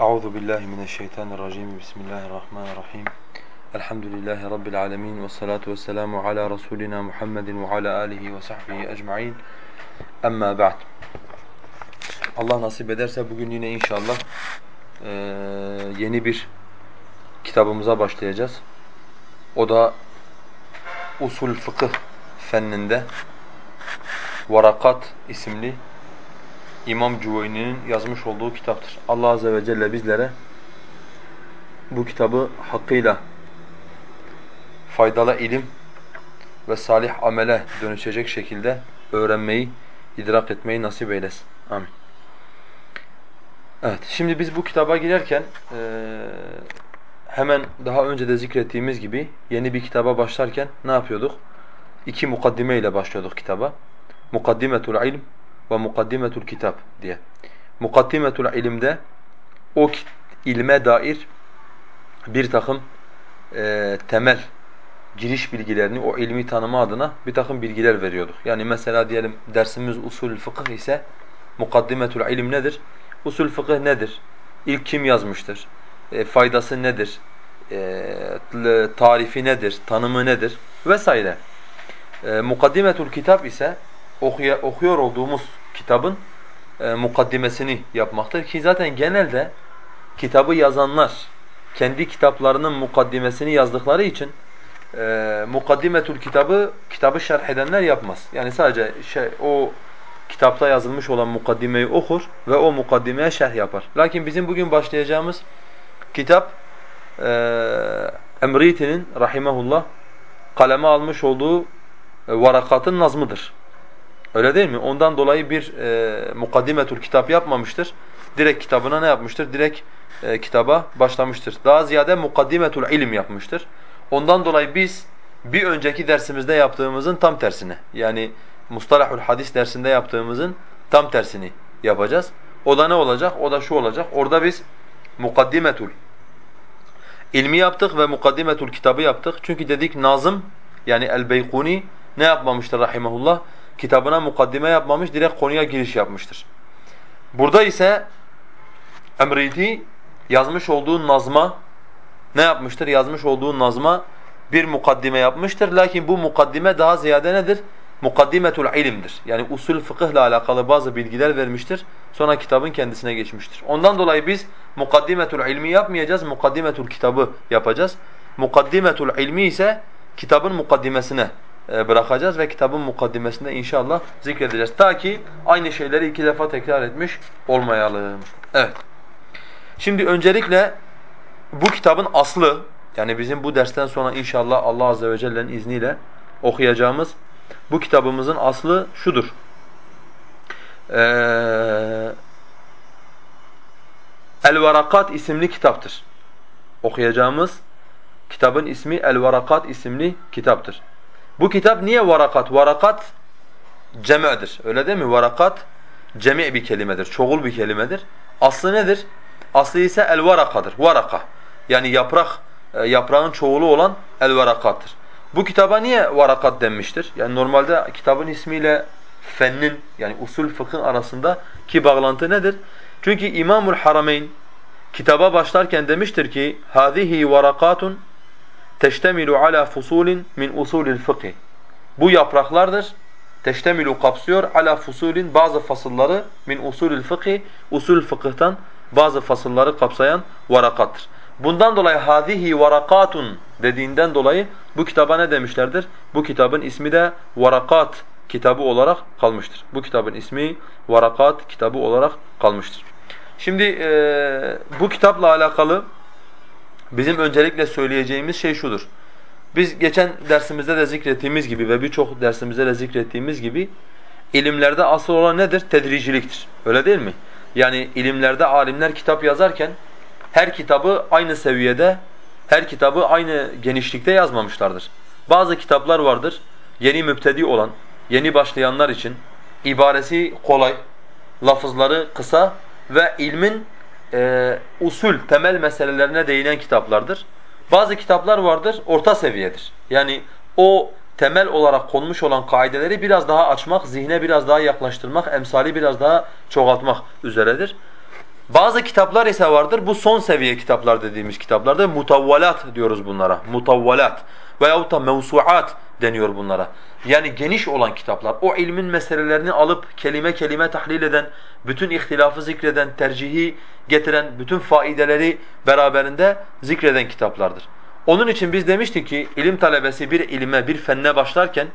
Euzu billahi mineşşeytanirracim. Bismillahirrahmanirrahim. Elhamdülillahi rabbil alamin ve salatu vesselamu ala rasulina Muhammedin ve ala alihi ve sahbihi ecmaîn. Amma ba'd. Allah nasip ederse bugün yine inşallah e, yeni bir kitabımıza başlayacağız. O da Usul Fıkıh fenninde Varakat isimli İmam Cüveyni'nin yazmış olduğu kitaptır. Allah Azze ve Celle bizlere bu kitabı hakkıyla faydalı ilim ve salih amele dönüşecek şekilde öğrenmeyi, idrak etmeyi nasip eylesin. Amin. Evet, şimdi biz bu kitaba girerken hemen daha önce de zikrettiğimiz gibi yeni bir kitaba başlarken ne yapıyorduk? İki mukaddime ile başlıyorduk kitaba. Mukaddimetul ilm ve mukaddimetul kitap diye. Mukaddimetul ilimde o ilme dair bir takım e, temel giriş bilgilerini o ilmi tanıma adına bir takım bilgiler veriyorduk. Yani mesela diyelim dersimiz usul fıkıh ise mukaddimetul ilim nedir? Usul fıkıh nedir? İlk kim yazmıştır? E, faydası nedir? E, tarifi nedir? Tanımı nedir? Vesaire. E, mukaddimetul kitap ise okuya, okuyor olduğumuz kitabın e, mukaddimesini yapmaktır ki zaten genelde kitabı yazanlar kendi kitaplarının mukaddimesini yazdıkları için e, mukaddimetül kitabı kitabı şerh edenler yapmaz. Yani sadece şey o kitapta yazılmış olan mukaddimeyi okur ve o mukaddimeye şerh yapar. Lakin bizim bugün başlayacağımız kitap e, Emriti'nin rahimehullah kaleme almış olduğu e, varakatın nazmıdır. Öyle değil mi? Ondan dolayı bir e, mukaddimetül kitap yapmamıştır. Direkt kitabına ne yapmıştır? Direkt e, kitaba başlamıştır. Daha ziyade mukaddimetül ilim yapmıştır. Ondan dolayı biz bir önceki dersimizde yaptığımızın tam tersini yani mustalahul hadis dersinde yaptığımızın tam tersini yapacağız. O da ne olacak? O da şu olacak. Orada biz mukaddimetul ilmi yaptık ve mukaddimetul kitabı yaptık. Çünkü dedik Nazım yani El-Beykuni ne yapmamıştır rahimehullah? Kitabına mukaddime yapmamış, direkt konuya giriş yapmıştır. Burada ise Emriti yazmış olduğu nazma ne yapmıştır? Yazmış olduğu nazma bir mukaddime yapmıştır. Lakin bu mukaddime daha ziyade nedir? Mukaddimetul ilimdir. Yani usul fıkıhla alakalı bazı bilgiler vermiştir. Sonra kitabın kendisine geçmiştir. Ondan dolayı biz mukaddimetul ilmi yapmayacağız, mukaddimetul kitabı yapacağız. Mukaddimetul ilmi ise kitabın mukaddimesine bırakacağız ve kitabın mukaddimesinde inşallah zikredeceğiz. Ta ki aynı şeyleri iki defa tekrar etmiş olmayalım. Evet. Şimdi öncelikle bu kitabın aslı, yani bizim bu dersten sonra inşallah Allah Azze ve Celle'nin izniyle okuyacağımız bu kitabımızın aslı şudur. Ee, El-Varakat isimli kitaptır. Okuyacağımız kitabın ismi El-Varakat isimli kitaptır. Bu kitap niye varakat? Varakat cem'dir. Öyle değil mi? Varakat cemi bir kelimedir, çoğul bir kelimedir. Aslı nedir? Aslı ise el-varakadır. Varaka. Yani yaprak e, yaprağın çoğulu olan el-varakattır. Bu kitaba niye varakat denmiştir? Yani normalde kitabın ismiyle fennin yani usul fıkhın arasında ki bağlantı nedir? Çünkü İmamul Harameyn kitaba başlarken demiştir ki: "Hâzihi varakatun teştemilu ala fusulin min usulil fıkhi. Bu yapraklardır. Teştemilu kapsıyor ala fusulin bazı fasılları min usulil fıkhi usul fıkıhtan bazı fasılları kapsayan varakattır. Bundan dolayı hadihi varakatun dediğinden dolayı bu kitaba ne demişlerdir? Bu kitabın ismi de Varakat kitabı olarak kalmıştır. Bu kitabın ismi Varakat kitabı olarak kalmıştır. Şimdi e, bu kitapla alakalı Bizim öncelikle söyleyeceğimiz şey şudur. Biz geçen dersimizde de zikrettiğimiz gibi ve birçok dersimizde de zikrettiğimiz gibi ilimlerde asıl olan nedir? Tedriciliktir. Öyle değil mi? Yani ilimlerde alimler kitap yazarken her kitabı aynı seviyede, her kitabı aynı genişlikte yazmamışlardır. Bazı kitaplar vardır, yeni müptedi olan, yeni başlayanlar için ibaresi kolay, lafızları kısa ve ilmin e, usul, temel meselelerine değinen kitaplardır. Bazı kitaplar vardır, orta seviyedir. Yani o temel olarak konmuş olan kaideleri biraz daha açmak, zihne biraz daha yaklaştırmak, emsali biraz daha çoğaltmak üzeredir. Bazı kitaplar ise vardır. Bu son seviye kitaplar dediğimiz kitaplarda mutavvalat diyoruz bunlara. Mutavvalat veyahut da mevsuat deniyor bunlara. Yani geniş olan kitaplar. O ilmin meselelerini alıp kelime kelime tahlil eden, bütün ihtilafı zikreden, tercihi getiren, bütün faideleri beraberinde zikreden kitaplardır. Onun için biz demiştik ki ilim talebesi bir ilime, bir fenne başlarken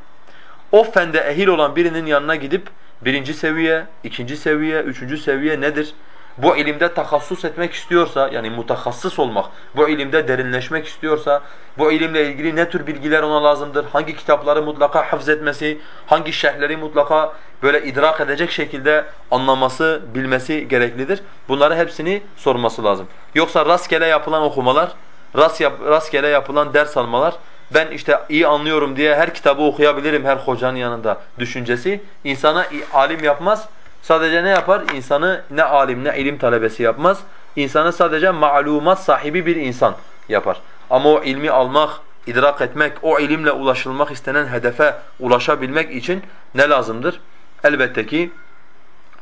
o fende ehil olan birinin yanına gidip birinci seviye, ikinci seviye, üçüncü seviye nedir? Bu ilimde takassus etmek istiyorsa, yani mutahassıs olmak, bu ilimde derinleşmek istiyorsa, bu ilimle ilgili ne tür bilgiler ona lazımdır, hangi kitapları mutlaka hafız etmesi, hangi şerhleri mutlaka böyle idrak edecek şekilde anlaması, bilmesi gereklidir. Bunları hepsini sorması lazım. Yoksa rastgele yapılan okumalar, rast yap, rastgele yapılan ders almalar, ben işte iyi anlıyorum diye her kitabı okuyabilirim her hocanın yanında düşüncesi insana alim yapmaz. Sadece ne yapar? İnsanı ne alim ne ilim talebesi yapmaz. İnsanı sadece malumat sahibi bir insan yapar. Ama o ilmi almak, idrak etmek, o ilimle ulaşılmak istenen hedefe ulaşabilmek için ne lazımdır? Elbette ki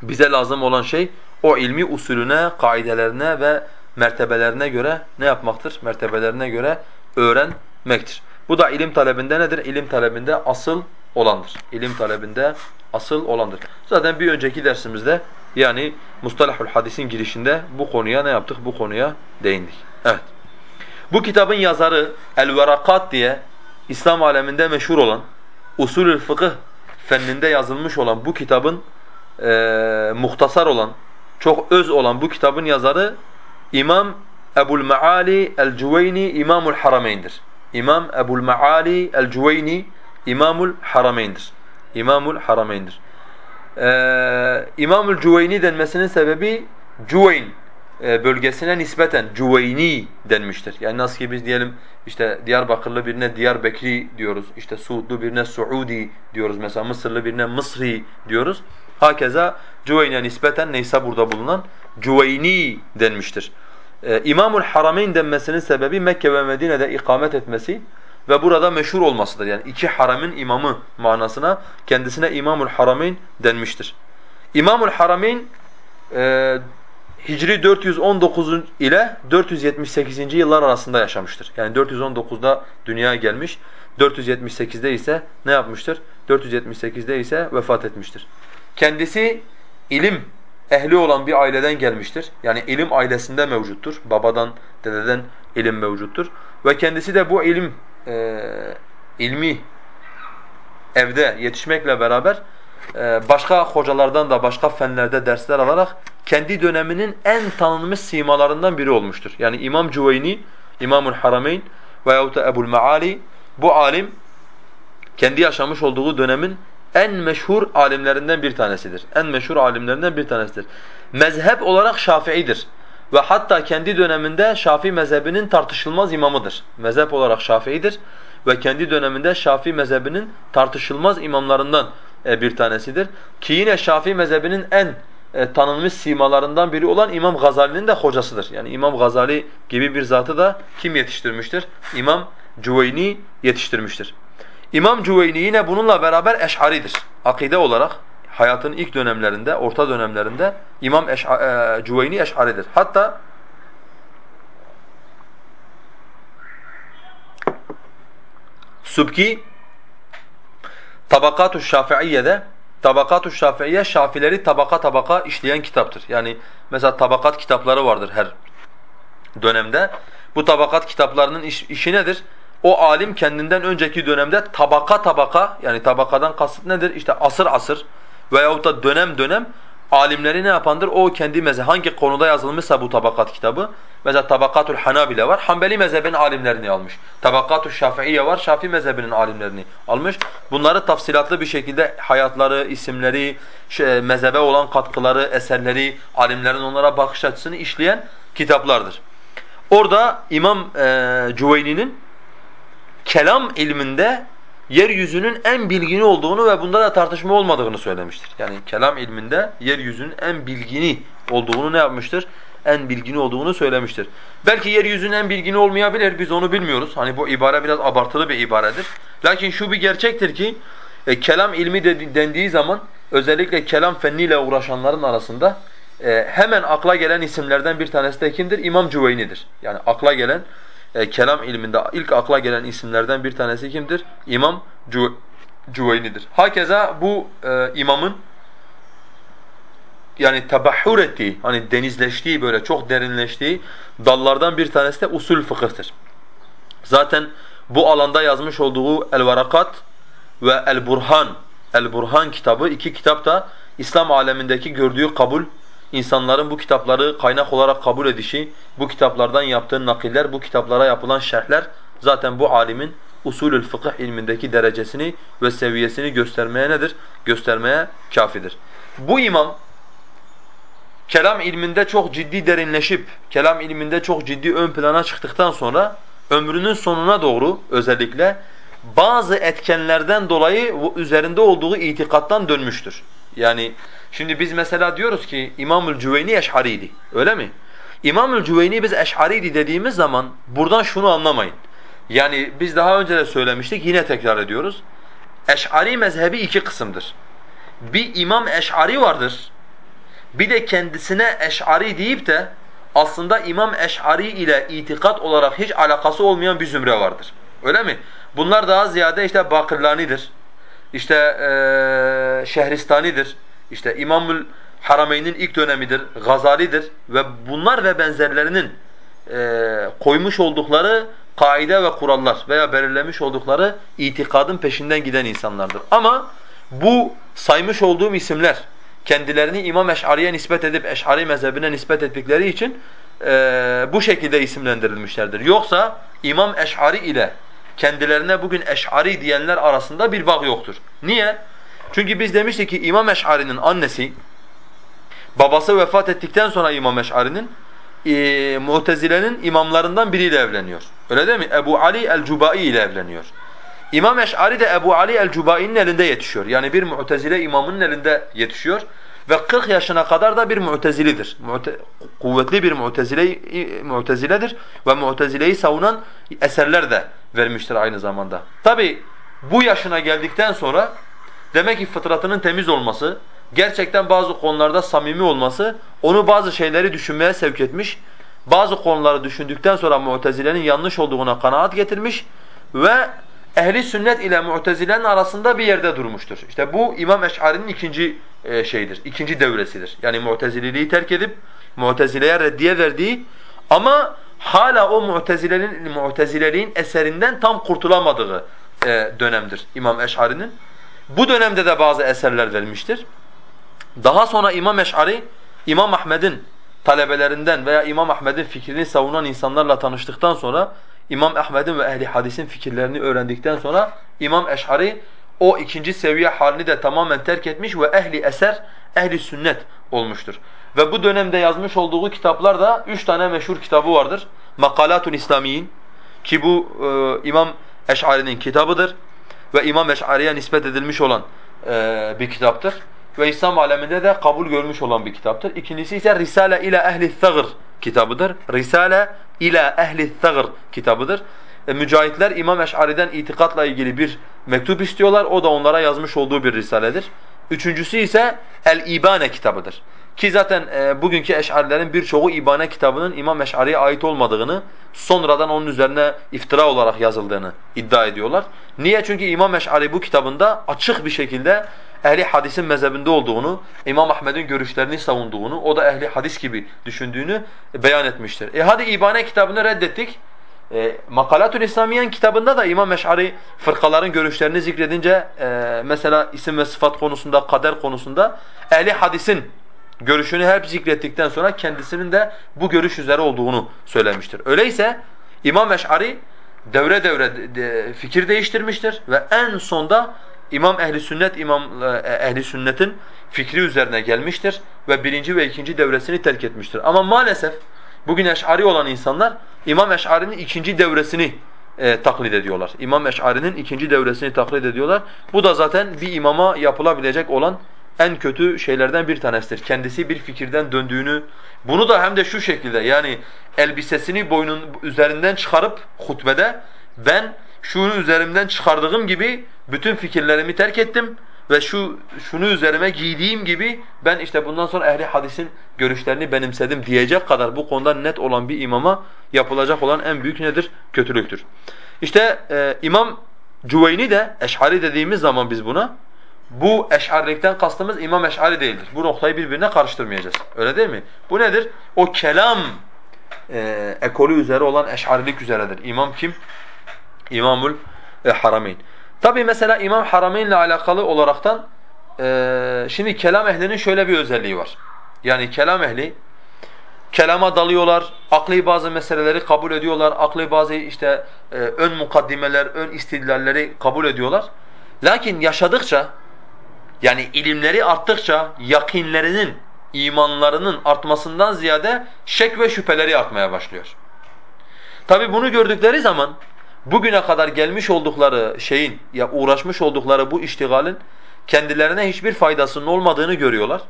bize lazım olan şey o ilmi usulüne, kaidelerine ve mertebelerine göre ne yapmaktır? Mertebelerine göre öğrenmektir. Bu da ilim talebinde nedir? İlim talebinde asıl olandır. İlim talebinde asıl olandır. Zaten bir önceki dersimizde yani Mustalahul Hadis'in girişinde bu konuya ne yaptık? Bu konuya değindik. Evet. Bu kitabın yazarı El-Verakat diye İslam aleminde meşhur olan usulül fıkıh fenninde yazılmış olan bu kitabın e, muhtasar olan, çok öz olan bu kitabın yazarı İmam Ebul Maali El-Cüveyni İmamul Harameyn'dir. İmam Ebul Maali El-Cüveyni İmamul Harameyn'dir. İmamul Harameyn'dir. Ee, İmamul Cüveyni denmesinin sebebi Cüveyn e, bölgesine nispeten Cüveyni denmiştir. Yani nasıl ki biz diyelim işte Diyarbakırlı birine Diyarbekri diyoruz. İşte Suudlu birine Suudi diyoruz. Mesela Mısırlı birine Mısri diyoruz. Hakeza Cüveyn'e nispeten neyse burada bulunan Cüveyni denmiştir. Ee, İmamul Harameyn denmesinin sebebi Mekke ve Medine'de ikamet etmesi ve burada meşhur olmasıdır. Yani iki haramin imamı manasına kendisine İmamul Harameyn denmiştir. İmamul Harameyn e, Hicri 419 ile 478. yıllar arasında yaşamıştır. Yani 419'da dünyaya gelmiş, 478'de ise ne yapmıştır? 478'de ise vefat etmiştir. Kendisi ilim ehli olan bir aileden gelmiştir. Yani ilim ailesinde mevcuttur. Babadan, dededen ilim mevcuttur. Ve kendisi de bu ilim e, ilmi evde yetişmekle beraber e, başka hocalardan da başka fenlerde dersler alarak kendi döneminin en tanınmış simalarından biri olmuştur. Yani İmam Cüveyni, İmamul Harameyn veyahut da Ebul Maali bu alim kendi yaşamış olduğu dönemin en meşhur alimlerinden bir tanesidir. En meşhur alimlerinden bir tanesidir. Mezhep olarak Şafii'dir. Ve hatta kendi döneminde Şafii mezhebinin tartışılmaz imamıdır. Mezhep olarak Şafii'dir ve kendi döneminde Şafii mezhebinin tartışılmaz imamlarından e, bir tanesidir. Ki yine Şafii mezhebinin en e, tanınmış simalarından biri olan İmam Gazali'nin de hocasıdır. Yani İmam Gazali gibi bir zatı da kim yetiştirmiştir? İmam Cüveyni yetiştirmiştir. İmam Cüveyni yine bununla beraber Eş'aridir. Akide olarak hayatın ilk dönemlerinde, orta dönemlerinde İmam Eş e, Cüveyni Eş'aridir. Hatta Subki Tabakatu Şafiiye'de Şafiiye Şafileri tabaka tabaka işleyen kitaptır. Yani mesela tabakat kitapları vardır her dönemde. Bu tabakat kitaplarının iş, işi nedir? O alim kendinden önceki dönemde tabaka tabaka yani tabakadan kasıt nedir? İşte asır asır veyahut da dönem dönem alimleri ne yapandır? O kendi mezhebi hangi konuda yazılmışsa bu tabakat kitabı. Mesela Tabakatul Hanabile var. Hanbeli mezhebinin alimlerini almış. Tabakatul Şafiiye var. Şafii mezhebinin alimlerini almış. Bunları tafsilatlı bir şekilde hayatları, isimleri, şey, mezhebe olan katkıları, eserleri, alimlerin onlara bakış açısını işleyen kitaplardır. Orada İmam e, Cüveyni'nin kelam ilminde yeryüzünün en bilgini olduğunu ve bunda da tartışma olmadığını söylemiştir. Yani kelam ilminde yeryüzünün en bilgini olduğunu ne yapmıştır? En bilgini olduğunu söylemiştir. Belki yeryüzünün en bilgini olmayabilir, biz onu bilmiyoruz. Hani bu ibare biraz abartılı bir ibaredir. Lakin şu bir gerçektir ki, e, kelam ilmi de, dendiği zaman özellikle kelam fenniyle uğraşanların arasında e, hemen akla gelen isimlerden bir tanesi de kimdir? İmam Cüveyni'dir. Yani akla gelen, e, kelam ilminde ilk akla gelen isimlerden bir tanesi kimdir? İmam Cü Cüveyni'dir. Hakeza bu e, imamın yani tabahhur ettiği, hani denizleştiği böyle çok derinleştiği dallardan bir tanesi de usul fıkıhtır. Zaten bu alanda yazmış olduğu El-Varakat ve El-Burhan, El-Burhan kitabı iki kitap da İslam alemindeki gördüğü kabul, insanların bu kitapları kaynak olarak kabul edişi, bu kitaplardan yaptığı nakiller, bu kitaplara yapılan şerhler zaten bu alimin usulül fıkıh ilmindeki derecesini ve seviyesini göstermeye nedir? Göstermeye kafidir. Bu imam kelam ilminde çok ciddi derinleşip, kelam ilminde çok ciddi ön plana çıktıktan sonra ömrünün sonuna doğru özellikle bazı etkenlerden dolayı üzerinde olduğu itikattan dönmüştür. Yani şimdi biz mesela diyoruz ki İmamül Cüveyni Eş'ariydi. Öyle mi? İmamül Cüveyni biz Eş'ariydi dediğimiz zaman buradan şunu anlamayın. Yani biz daha önce de söylemiştik yine tekrar ediyoruz. Eş'ari mezhebi iki kısımdır. Bir İmam Eş'ari vardır. Bir de kendisine Eş'ari deyip de aslında İmam Eş'ari ile itikat olarak hiç alakası olmayan bir zümre vardır. Öyle mi? Bunlar daha ziyade işte Bakırlani'dir. İşte ee, Şehristani'dir. İşte İmamül Harameyn'in ilk dönemidir. Gazali'dir ve bunlar ve benzerlerinin e, koymuş oldukları kaide ve kurallar veya belirlemiş oldukları itikadın peşinden giden insanlardır. Ama bu saymış olduğum isimler kendilerini İmam Eş'ari'ye nispet edip Eş'ari mezhebine nispet ettikleri için e, bu şekilde isimlendirilmişlerdir. Yoksa İmam Eş'ari ile kendilerine bugün Eş'ari diyenler arasında bir bağ yoktur. Niye? Çünkü biz demiştik ki İmam Eş'ari'nin annesi babası vefat ettikten sonra İmam Eş'ari'nin e, Mu'tezile'nin imamlarından biriyle evleniyor. Öyle değil mi? Ebu Ali el-Cubai ile evleniyor. İmam Eş'ari de Ebu Ali el-Cubai'nin elinde yetişiyor. Yani bir Mu'tezile imamının elinde yetişiyor. Ve 40 yaşına kadar da bir Mu'tezilidir. Mu'te kuvvetli bir Mu'tezile Mu'teziledir ve Mu'tezile'yi savunan eserler de vermiştir aynı zamanda. Tabi bu yaşına geldikten sonra demek ki fıtratının temiz olması, gerçekten bazı konularda samimi olması onu bazı şeyleri düşünmeye sevk etmiş. Bazı konuları düşündükten sonra Mu'tezile'nin yanlış olduğuna kanaat getirmiş ve ehli sünnet ile Mu'tezile'nin arasında bir yerde durmuştur. İşte bu İmam Eş'ari'nin ikinci e, şeyidir, ikinci devresidir. Yani Mu'tezililiği terk edip Mu'tezile'ye reddiye verdiği ama hala o Mu'tezile'nin Mu'tezileliğin eserinden tam kurtulamadığı e, dönemdir İmam Eş'ari'nin. Bu dönemde de bazı eserler vermiştir. Daha sonra İmam Eş'ari, İmam Ahmed'in talebelerinden veya İmam Ahmed'in fikrini savunan insanlarla tanıştıktan sonra İmam Ahmed'in ve ehli hadisin fikirlerini öğrendikten sonra İmam Eş'ari o ikinci seviye halini de tamamen terk etmiş ve ehli eser, ehli sünnet olmuştur. Ve bu dönemde yazmış olduğu kitaplar da üç tane meşhur kitabı vardır. Makalatul İslamiyin ki bu e, İmam Eş'ari'nin kitabıdır ve İmam Eş'ari'ye nispet edilmiş olan e, bir kitaptır ve İslam aleminde de kabul görmüş olan bir kitaptır. İkincisi ise Risale ile ehli thagr kitabıdır. Risale ile ehli thagr kitabıdır. E, mücahitler İmam Eş'ari'den itikatla ilgili bir mektup istiyorlar. O da onlara yazmış olduğu bir risaledir. Üçüncüsü ise El-İbane kitabıdır. Ki zaten e, bugünkü Eş'arilerin birçoğu İbane kitabının İmam Eş'ari'ye ait olmadığını, sonradan onun üzerine iftira olarak yazıldığını iddia ediyorlar. Niye? Çünkü İmam Eş'ari bu kitabında açık bir şekilde ehli hadisin mezhebinde olduğunu, İmam Ahmed'in görüşlerini savunduğunu, o da ehli hadis gibi düşündüğünü beyan etmiştir. E hadi İbane kitabını reddettik. E, Makalatül İslamiyen kitabında da İmam Eş'ari fırkaların görüşlerini zikredince e, mesela isim ve sıfat konusunda, kader konusunda ehli hadisin görüşünü hep zikrettikten sonra kendisinin de bu görüş üzere olduğunu söylemiştir. Öyleyse İmam Eş'ari devre devre de, fikir değiştirmiştir ve en sonda İmam ehli sünnet imam e, ehli sünnetin fikri üzerine gelmiştir ve birinci ve ikinci devresini terk etmiştir. Ama maalesef bugün eş'ari olan insanlar İmam Eş'ari'nin ikinci devresini e, taklit ediyorlar. İmam Eş'ari'nin ikinci devresini taklit ediyorlar. Bu da zaten bir imama yapılabilecek olan en kötü şeylerden bir tanesidir. Kendisi bir fikirden döndüğünü, bunu da hem de şu şekilde yani elbisesini boynun üzerinden çıkarıp hutbede ben şunu üzerimden çıkardığım gibi bütün fikirlerimi terk ettim ve şu şunu üzerime giydiğim gibi ben işte bundan sonra ehli hadisin görüşlerini benimsedim diyecek kadar bu konuda net olan bir imama yapılacak olan en büyük nedir? Kötülüktür. İşte e, İmam Cüveyni de Eş'ari dediğimiz zaman biz buna bu eş'arilikten kastımız İmam Eş'ari değildir. Bu noktayı birbirine karıştırmayacağız. Öyle değil mi? Bu nedir? O kelam e, ekolü üzere olan eş'arilik üzeredir. İmam kim? İmamul e, Harameyn. Tabi mesela İmam Harameyn ile alakalı olaraktan e, şimdi kelam ehlinin şöyle bir özelliği var. Yani kelam ehli kelama dalıyorlar, akli bazı meseleleri kabul ediyorlar, akli bazı işte e, ön mukaddimeler, ön istidlalleri kabul ediyorlar. Lakin yaşadıkça yani ilimleri arttıkça yakinlerinin, imanlarının artmasından ziyade şek ve şüpheleri artmaya başlıyor. Tabi bunu gördükleri zaman bugüne kadar gelmiş oldukları şeyin ya uğraşmış oldukları bu iştigalin kendilerine hiçbir faydasının olmadığını görüyorlar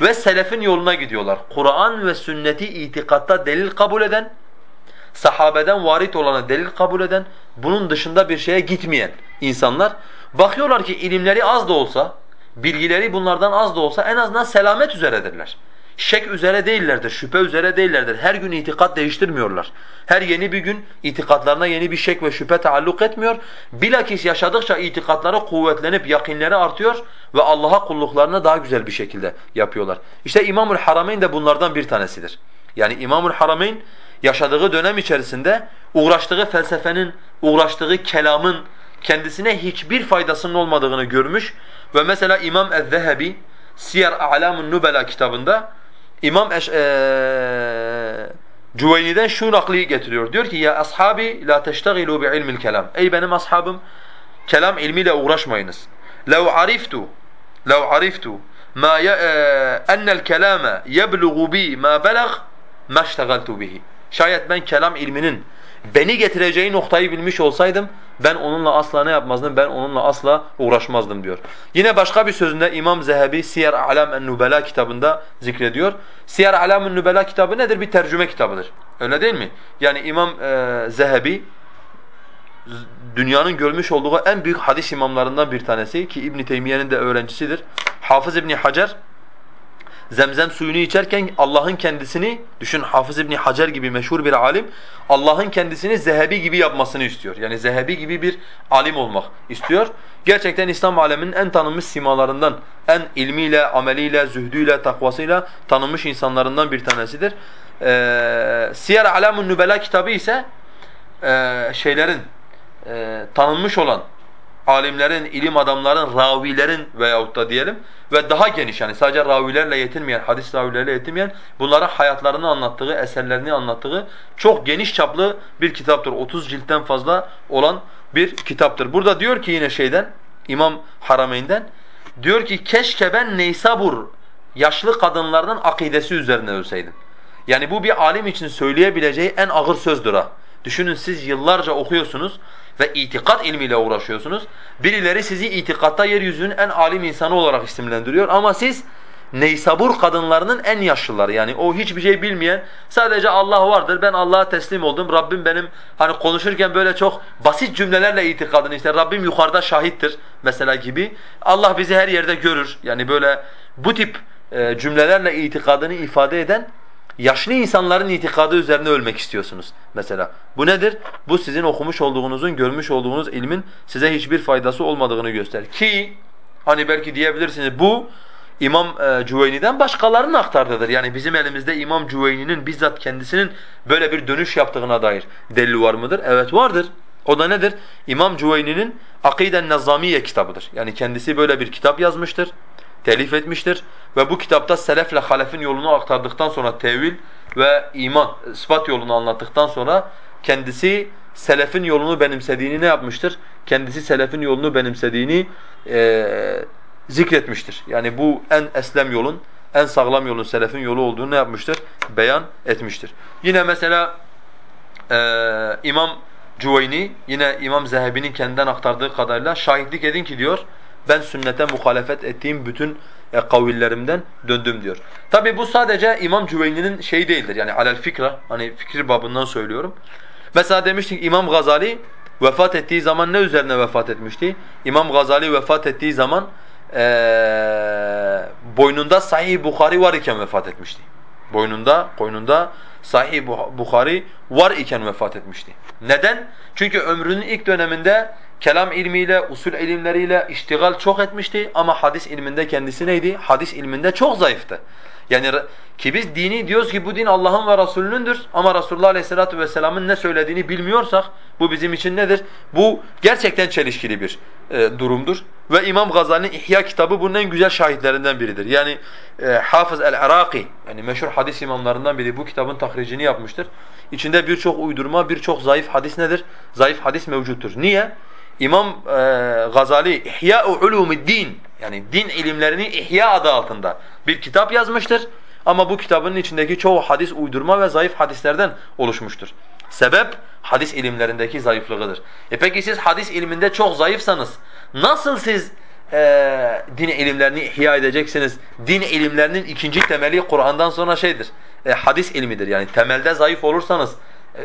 ve selefin yoluna gidiyorlar. Kur'an ve sünneti itikatta delil kabul eden, sahabeden varit olanı delil kabul eden, bunun dışında bir şeye gitmeyen insanlar bakıyorlar ki ilimleri az da olsa, bilgileri bunlardan az da olsa en azından selamet üzeredirler. Şek üzere değillerdir, şüphe üzere değillerdir. Her gün itikat değiştirmiyorlar. Her yeni bir gün itikatlarına yeni bir şek ve şüphe taalluk etmiyor. Bilakis yaşadıkça itikatları kuvvetlenip yakinleri artıyor ve Allah'a kulluklarını daha güzel bir şekilde yapıyorlar. İşte İmamul Harameyn de bunlardan bir tanesidir. Yani İmamul Harameyn yaşadığı dönem içerisinde uğraştığı felsefenin, uğraştığı kelamın kendisine hiçbir faydasının olmadığını görmüş ve mesela İmam Ez-Zehebi Siyer A'lamun Nubela kitabında İmam Eş Cüveyni'den şu nakliyi getiriyor. Diyor ki ya ashabi la teştegilu bi ilmil kelam. Ey benim ashabım kelam ilmiyle uğraşmayınız. Lev ariftu lev ariftu ma ennel kelame yeblugu bi ma belag ma iştegaltu bihi. Şayet ben kelam ilminin beni getireceği noktayı bilmiş olsaydım ben onunla asla ne yapmazdım? Ben onunla asla uğraşmazdım diyor. Yine başka bir sözünde İmam Zehebi Siyer Alam en-Nubela kitabında zikrediyor. Siyer Alam en-Nubela kitabı nedir? Bir tercüme kitabıdır. Öyle değil mi? Yani İmam e, Zehebi dünyanın görmüş olduğu en büyük hadis imamlarından bir tanesi ki İbn Teymiyye'nin de öğrencisidir. Hafız İbn Hacer zemzem suyunu içerken Allah'ın kendisini, düşün Hafız İbni Hacer gibi meşhur bir alim, Allah'ın kendisini Zehebi gibi yapmasını istiyor. Yani Zehebi gibi bir alim olmak istiyor. Gerçekten İslam aleminin en tanınmış simalarından, en ilmiyle, ameliyle, zühdüyle, takvasıyla tanınmış insanlarından bir tanesidir. Ee, Siyer Alamun Nübela kitabı ise e, şeylerin, e, tanınmış olan alimlerin, ilim adamların, ravilerin veyahut da diyelim ve daha geniş yani sadece ravilerle yetinmeyen, hadis ravileriyle yetinmeyen bunlara hayatlarını anlattığı, eserlerini anlattığı çok geniş çaplı bir kitaptır. 30 ciltten fazla olan bir kitaptır. Burada diyor ki yine şeyden, İmam Harameyn'den diyor ki keşke ben Neysabur yaşlı kadınlarının akidesi üzerine ölseydim. Yani bu bir alim için söyleyebileceği en ağır sözdür ha. Düşünün siz yıllarca okuyorsunuz ve itikat ilmiyle uğraşıyorsunuz. Birileri sizi itikatta yeryüzünün en alim insanı olarak isimlendiriyor. Ama siz Neysabur kadınlarının en yaşlıları. Yani o hiçbir şey bilmeyen sadece Allah vardır ben Allah'a teslim oldum Rabbim benim hani konuşurken böyle çok basit cümlelerle itikadını işte Rabbim yukarıda şahittir mesela gibi. Allah bizi her yerde görür. Yani böyle bu tip e, cümlelerle itikadını ifade eden yaşlı insanların itikadı üzerine ölmek istiyorsunuz mesela. Bu nedir? Bu sizin okumuş olduğunuzun, görmüş olduğunuz ilmin size hiçbir faydası olmadığını gösterir. Ki hani belki diyebilirsiniz bu İmam e, Cüveyni'den başkalarının aktardığıdır. Yani bizim elimizde İmam Cüveyni'nin bizzat kendisinin böyle bir dönüş yaptığına dair delil var mıdır? Evet vardır. O da nedir? İmam Cüveyni'nin Akiden Nazamiye kitabıdır. Yani kendisi böyle bir kitap yazmıştır telif etmiştir ve bu kitapta selefle halefin yolunu aktardıktan sonra tevil ve iman, sıfat yolunu anlattıktan sonra kendisi selefin yolunu benimsediğini ne yapmıştır? Kendisi selefin yolunu benimsediğini e, zikretmiştir. Yani bu en eslem yolun, en sağlam yolun selefin yolu olduğunu ne yapmıştır? Beyan etmiştir. Yine mesela e, İmam Cüveyni, yine İmam Zehebi'nin kendinden aktardığı kadarıyla şahitlik edin ki diyor, ben sünnete muhalefet ettiğim bütün e, kavillerimden döndüm diyor. Tabi bu sadece İmam Cüveyni'nin şeyi değildir yani alel fikra hani fikir babından söylüyorum. Mesela demiştik İmam Gazali vefat ettiği zaman ne üzerine vefat etmişti? İmam Gazali vefat ettiği zaman ee, boynunda Sahih Bukhari var iken vefat etmişti. Boynunda, koynunda Sahih Bukhari var iken vefat etmişti. Neden? Çünkü ömrünün ilk döneminde kelam ilmiyle, usul ilimleriyle iştigal çok etmişti ama hadis ilminde kendisi neydi? Hadis ilminde çok zayıftı. Yani ki biz dini diyoruz ki bu din Allah'ın ve Resulünündür ama Resulullah Aleyhisselatü Vesselam'ın ne söylediğini bilmiyorsak bu bizim için nedir? Bu gerçekten çelişkili bir e, durumdur. Ve İmam Gazali'nin İhya kitabı bunun en güzel şahitlerinden biridir. Yani e, Hafız el-Iraki yani meşhur hadis imamlarından biri bu kitabın tahricini yapmıştır. İçinde birçok uydurma, birçok zayıf hadis nedir? Zayıf hadis mevcuttur. Niye? İmam e, Gazali İhya Ulumu'd-Din yani din ilimlerini ihya adı altında bir kitap yazmıştır. Ama bu kitabın içindeki çoğu hadis uydurma ve zayıf hadislerden oluşmuştur. Sebep hadis ilimlerindeki zayıflığıdır. E peki siz hadis ilminde çok zayıfsanız nasıl siz e, din ilimlerini ihya edeceksiniz? Din ilimlerinin ikinci temeli Kur'an'dan sonra şeydir. E, hadis ilmidir. Yani temelde zayıf olursanız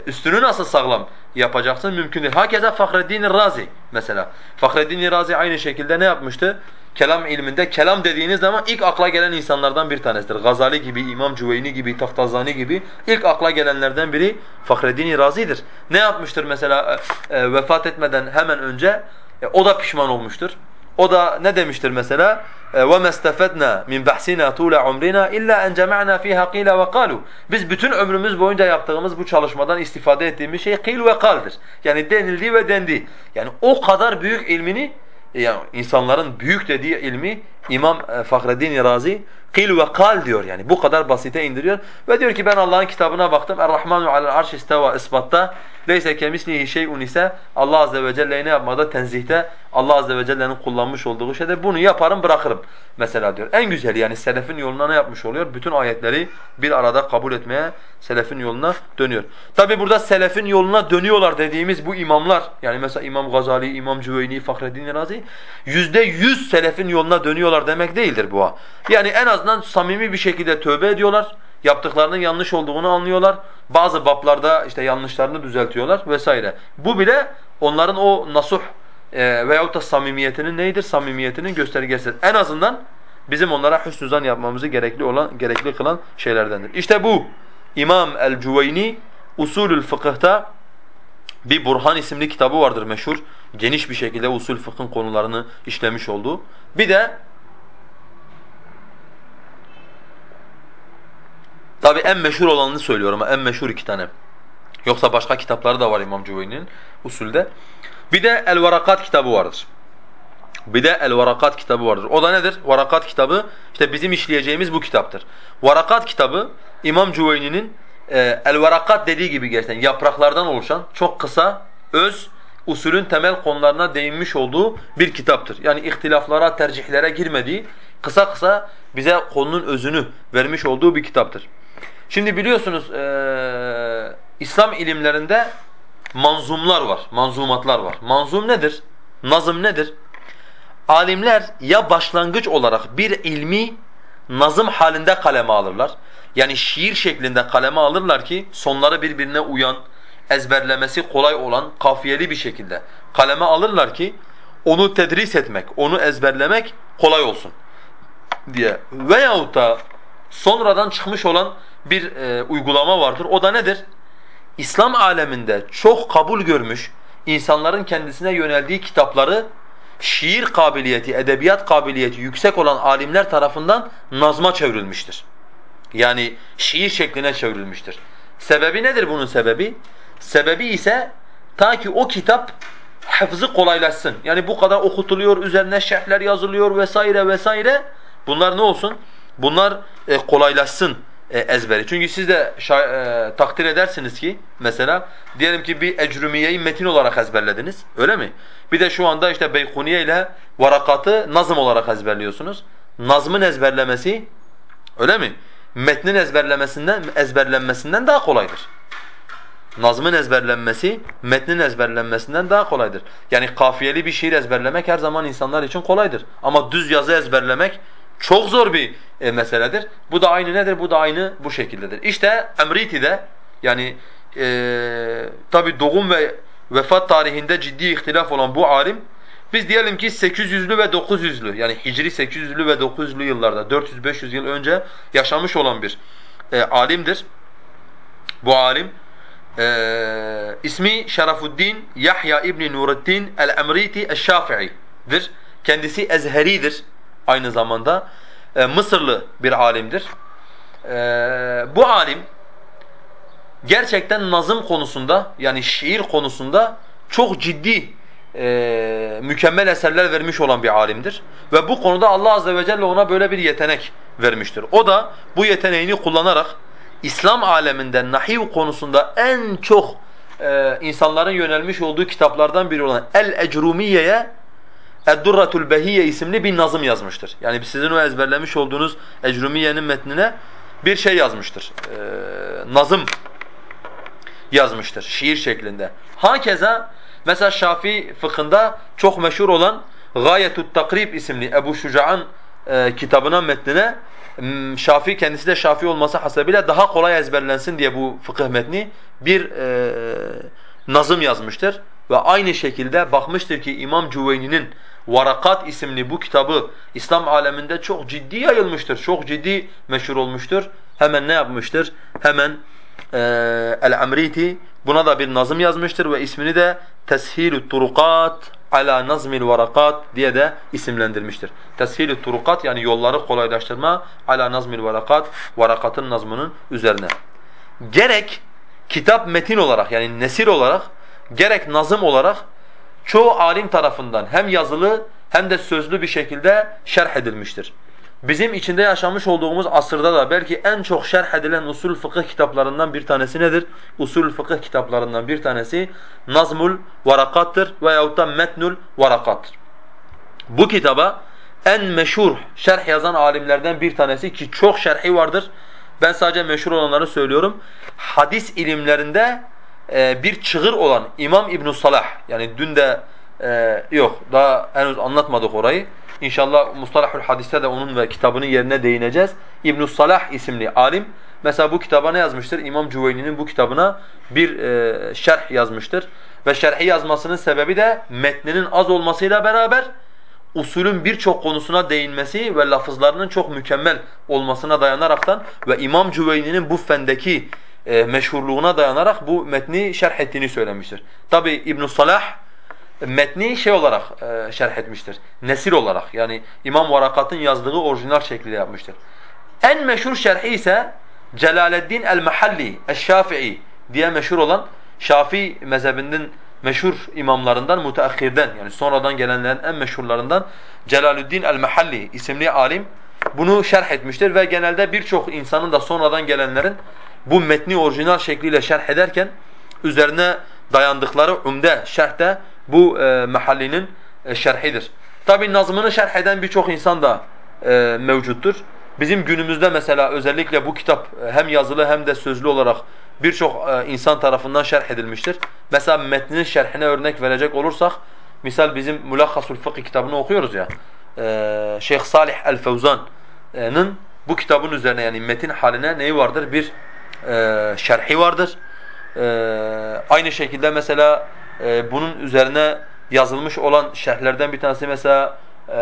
üstünü nasıl sağlam yapacaksın mümkün değil. Hakeza Fahreddin Razi mesela. Fahreddin Razi aynı şekilde ne yapmıştı? kelam ilminde kelam dediğiniz zaman ilk akla gelen insanlardan bir tanesidir. Gazali gibi, İmam Cüveyni gibi, Taftazani gibi ilk akla gelenlerden biri Fahreddin Razi'dir. Ne yapmıştır mesela e, e, vefat etmeden hemen önce? E, o da pişman olmuştur. O da ne demiştir mesela? وَمَا اسْتَفَدْنَا مِنْ بَحْسِنَا طُولَ عُمْرِنَا اِلَّا اَنْ جَمَعْنَا ف۪يهَا قِيلَ وَقَالُوا Biz bütün ömrümüz boyunca yaptığımız bu çalışmadan istifade ettiğimiz şey kıl ve kaldır. Yani denildi ve dendi. Yani o kadar büyük ilmini yani insanların büyük dediği ilmi İmam e, Fahreddin Razi kil ve kal diyor yani bu kadar basite indiriyor ve diyor ki ben Allah'ın kitabına baktım Er-Rahmanu alel arş isteva isbatta leyse kemislihi şey'un ise Allah azze ve celle'yi ne yapmada tenzihte Allah azze ve celle'nin kullanmış olduğu şeyde bunu yaparım bırakırım mesela diyor. En güzel yani selefin yoluna ne yapmış oluyor? Bütün ayetleri bir arada kabul etmeye selefin yoluna dönüyor. Tabi burada selefin yoluna dönüyorlar dediğimiz bu imamlar yani mesela İmam Gazali, İmam Cüveyni, Fahreddin Razi yüzde yüz selefin yoluna dönüyorlar demek değildir bu. Yani en azından samimi bir şekilde tövbe ediyorlar. Yaptıklarının yanlış olduğunu anlıyorlar. Bazı bablarda işte yanlışlarını düzeltiyorlar vesaire. Bu bile onların o nasuh e, veyahut da samimiyetinin neydir? Samimiyetinin göstergesidir. En azından bizim onlara hüsnü zan yapmamızı gerekli olan gerekli kılan şeylerdendir. İşte bu İmam el-Cüveyni Usulül Fıkıh'ta bir Burhan isimli kitabı vardır meşhur. Geniş bir şekilde usul fıkhın konularını işlemiş olduğu. Bir de Tabi en meşhur olanını söylüyorum en meşhur iki tane. Yoksa başka kitapları da var İmam Cüveyni'nin usulde. Bir de El-Varakat kitabı vardır. Bir de El-Varakat kitabı vardır. O da nedir? Varakat kitabı işte bizim işleyeceğimiz bu kitaptır. Varakat kitabı İmam Cüveyni'nin e, El-Varakat dediği gibi gerçekten yapraklardan oluşan çok kısa, öz, usulün temel konularına değinmiş olduğu bir kitaptır. Yani ihtilaflara, tercihlere girmediği, kısa kısa bize konunun özünü vermiş olduğu bir kitaptır. Şimdi biliyorsunuz e, İslam ilimlerinde manzumlar var, manzumatlar var. Manzum nedir? Nazım nedir? Alimler ya başlangıç olarak bir ilmi nazım halinde kaleme alırlar. Yani şiir şeklinde kaleme alırlar ki sonları birbirine uyan, ezberlemesi kolay olan, kafiyeli bir şekilde kaleme alırlar ki onu tedris etmek, onu ezberlemek kolay olsun diye. Veyahut da sonradan çıkmış olan bir e, uygulama vardır. O da nedir? İslam aleminde çok kabul görmüş, insanların kendisine yöneldiği kitapları şiir kabiliyeti, edebiyat kabiliyeti yüksek olan alimler tarafından nazma çevrilmiştir. Yani şiir şekline çevrilmiştir. Sebebi nedir bunun sebebi? Sebebi ise ta ki o kitap hafızı kolaylaşsın. Yani bu kadar okutuluyor, üzerine şerhler yazılıyor vesaire vesaire. Bunlar ne olsun? Bunlar e, kolaylaşsın ezberi. Çünkü siz de e, takdir edersiniz ki mesela diyelim ki bir ecrumiyeyi metin olarak ezberlediniz. Öyle mi? Bir de şu anda işte Beykuniye ile varakatı nazım olarak ezberliyorsunuz. Nazmın ezberlemesi öyle mi? Metnin ezberlemesinden ezberlenmesinden daha kolaydır. Nazmın ezberlenmesi metnin ezberlenmesinden daha kolaydır. Yani kafiyeli bir şiir ezberlemek her zaman insanlar için kolaydır. Ama düz yazı ezberlemek çok zor bir e, meseledir. Bu da aynı nedir? Bu da aynı bu şekildedir. İşte Emriti'de yani e, tabi doğum ve vefat tarihinde ciddi ihtilaf olan bu alim Biz diyelim ki 800'lü ve 900'lü yani Hicri 800'lü ve 900'lü yıllarda 400-500 yıl önce yaşamış olan bir e, alimdir. Bu alim e, ismi Şerafuddin Yahya İbni Nureddin el-Emriti el-Şafii'dir. Kendisi Ezheri'dir aynı zamanda. E, Mısırlı bir alimdir. E, bu alim gerçekten nazım konusunda yani şiir konusunda çok ciddi e, mükemmel eserler vermiş olan bir alimdir. Ve bu konuda Allah azze ve celle ona böyle bir yetenek vermiştir. O da bu yeteneğini kullanarak İslam aleminde nahiv konusunda en çok e, insanların yönelmiş olduğu kitaplardan biri olan El-Ecrumiye'ye Eddurratul Behiye isimli bir nazım yazmıştır. Yani sizin o ezberlemiş olduğunuz Ecrumiye'nin metnine bir şey yazmıştır. E, nazım yazmıştır şiir şeklinde. Hakeza mesela Şafii fıkhında çok meşhur olan Gayetut Takrib isimli Ebu Şuca'ın e, kitabına metnine Şafii kendisi de Şafii olması hasebiyle daha kolay ezberlensin diye bu fıkıh metni bir e, nazım yazmıştır. Ve aynı şekilde bakmıştır ki İmam Cüveyni'nin Varakat isimli bu kitabı İslam aleminde çok ciddi yayılmıştır. Çok ciddi meşhur olmuştur. Hemen ne yapmıştır? Hemen e, El-Amriti buna da bir nazım yazmıştır ve ismini de Teshilü Turukat ala nazmil varakat diye de isimlendirmiştir. Teshilü turukat yani yolları kolaylaştırma ala nazmil varakat varakatın nazmının üzerine. Gerek kitap metin olarak yani nesir olarak gerek nazım olarak çoğu alim tarafından hem yazılı hem de sözlü bir şekilde şerh edilmiştir. Bizim içinde yaşamış olduğumuz asırda da belki en çok şerh edilen usul fıkıh kitaplarından bir tanesi nedir? Usul fıkıh kitaplarından bir tanesi Nazmul Varakat'tır veyahut da Metnul Varakat'tır. Bu kitaba en meşhur şerh yazan alimlerden bir tanesi ki çok şerhi vardır. Ben sadece meşhur olanları söylüyorum. Hadis ilimlerinde e, bir çığır olan İmam İbn Salah yani dün de e, yok daha henüz anlatmadık orayı. İnşallah Mustalahul Hadis'te de onun ve kitabının yerine değineceğiz. İbn Salah isimli alim mesela bu kitaba ne yazmıştır? İmam Cüveyni'nin bu kitabına bir e, şerh yazmıştır. Ve şerhi yazmasının sebebi de metninin az olmasıyla beraber usulün birçok konusuna değinmesi ve lafızlarının çok mükemmel olmasına dayanaraktan ve İmam Cüveyni'nin bu fendeki e, meşhurluğuna dayanarak bu metni şerh ettiğini söylemiştir. Tabi İbn Salah metni şey olarak e, şerh etmiştir. Nesir olarak yani İmam Varakat'ın yazdığı orijinal şekliyle yapmıştır. En meşhur şerhi ise Celaleddin el-Mahalli, el-Şafii diye meşhur olan Şafii mezhebinin meşhur imamlarından, müteahhirden yani sonradan gelenlerin en meşhurlarından Celaleddin el-Mahalli isimli alim bunu şerh etmiştir ve genelde birçok insanın da sonradan gelenlerin bu metni orijinal şekliyle şerh ederken üzerine dayandıkları umde şerhte bu e, mahallinin e, şerhidir. Tabi nazmını şerh eden birçok insan da e, mevcuttur. Bizim günümüzde mesela özellikle bu kitap e, hem yazılı hem de sözlü olarak birçok e, insan tarafından şerh edilmiştir. Mesela metninin şerhine örnek verecek olursak, misal bizim Mulakhasul Fıkh kitabını okuyoruz ya, e, Şeyh Salih el-Fevzan'ın bu kitabın üzerine yani metin haline neyi vardır? Bir e, şerhi vardır. E, aynı şekilde mesela e, bunun üzerine yazılmış olan şerhlerden bir tanesi mesela e,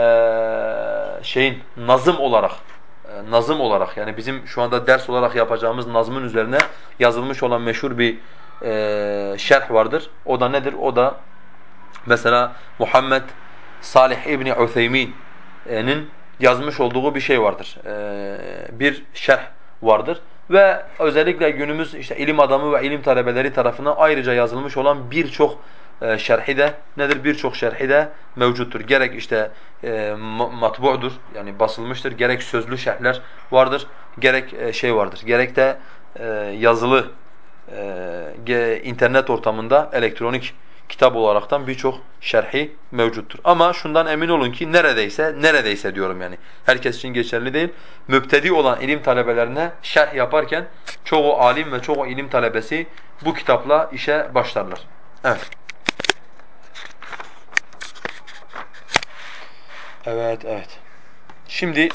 şeyin nazım olarak e, nazım olarak yani bizim şu anda ders olarak yapacağımız nazmın üzerine yazılmış olan meşhur bir e, şerh vardır. O da nedir? O da mesela Muhammed Salih İbni Utheymin'in yazmış olduğu bir şey vardır. E, bir şerh vardır ve özellikle günümüz işte ilim adamı ve ilim talebeleri tarafından ayrıca yazılmış olan birçok e, şerhi de nedir? Birçok şerhi de mevcuttur. Gerek işte e, matbu'dur yani basılmıştır. Gerek sözlü şerhler vardır. Gerek e, şey vardır. Gerek de e, yazılı e, internet ortamında elektronik kitap olaraktan birçok şerhi mevcuttur. Ama şundan emin olun ki neredeyse, neredeyse diyorum yani. Herkes için geçerli değil. Mübtedi olan ilim talebelerine şerh yaparken çoğu alim ve çoğu ilim talebesi bu kitapla işe başlarlar. Evet. Evet, evet. Şimdi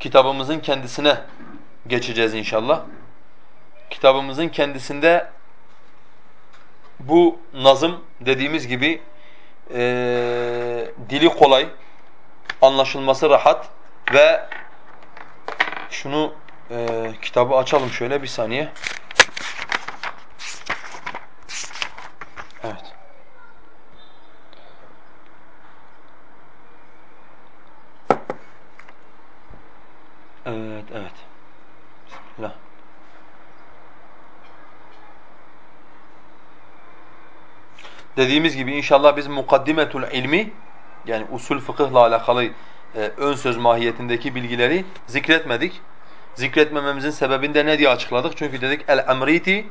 kitabımızın kendisine geçeceğiz inşallah. Kitabımızın kendisinde bu nazım dediğimiz gibi e, dili kolay, anlaşılması rahat ve şunu e, kitabı açalım şöyle bir saniye. Evet. Evet, evet. Bismillah. Dediğimiz gibi inşallah biz mukaddimetul ilmi yani usul fıkıhla alakalı e, ön söz mahiyetindeki bilgileri zikretmedik. Zikretmememizin sebebini de ne diye açıkladık? Çünkü dedik El-Emriti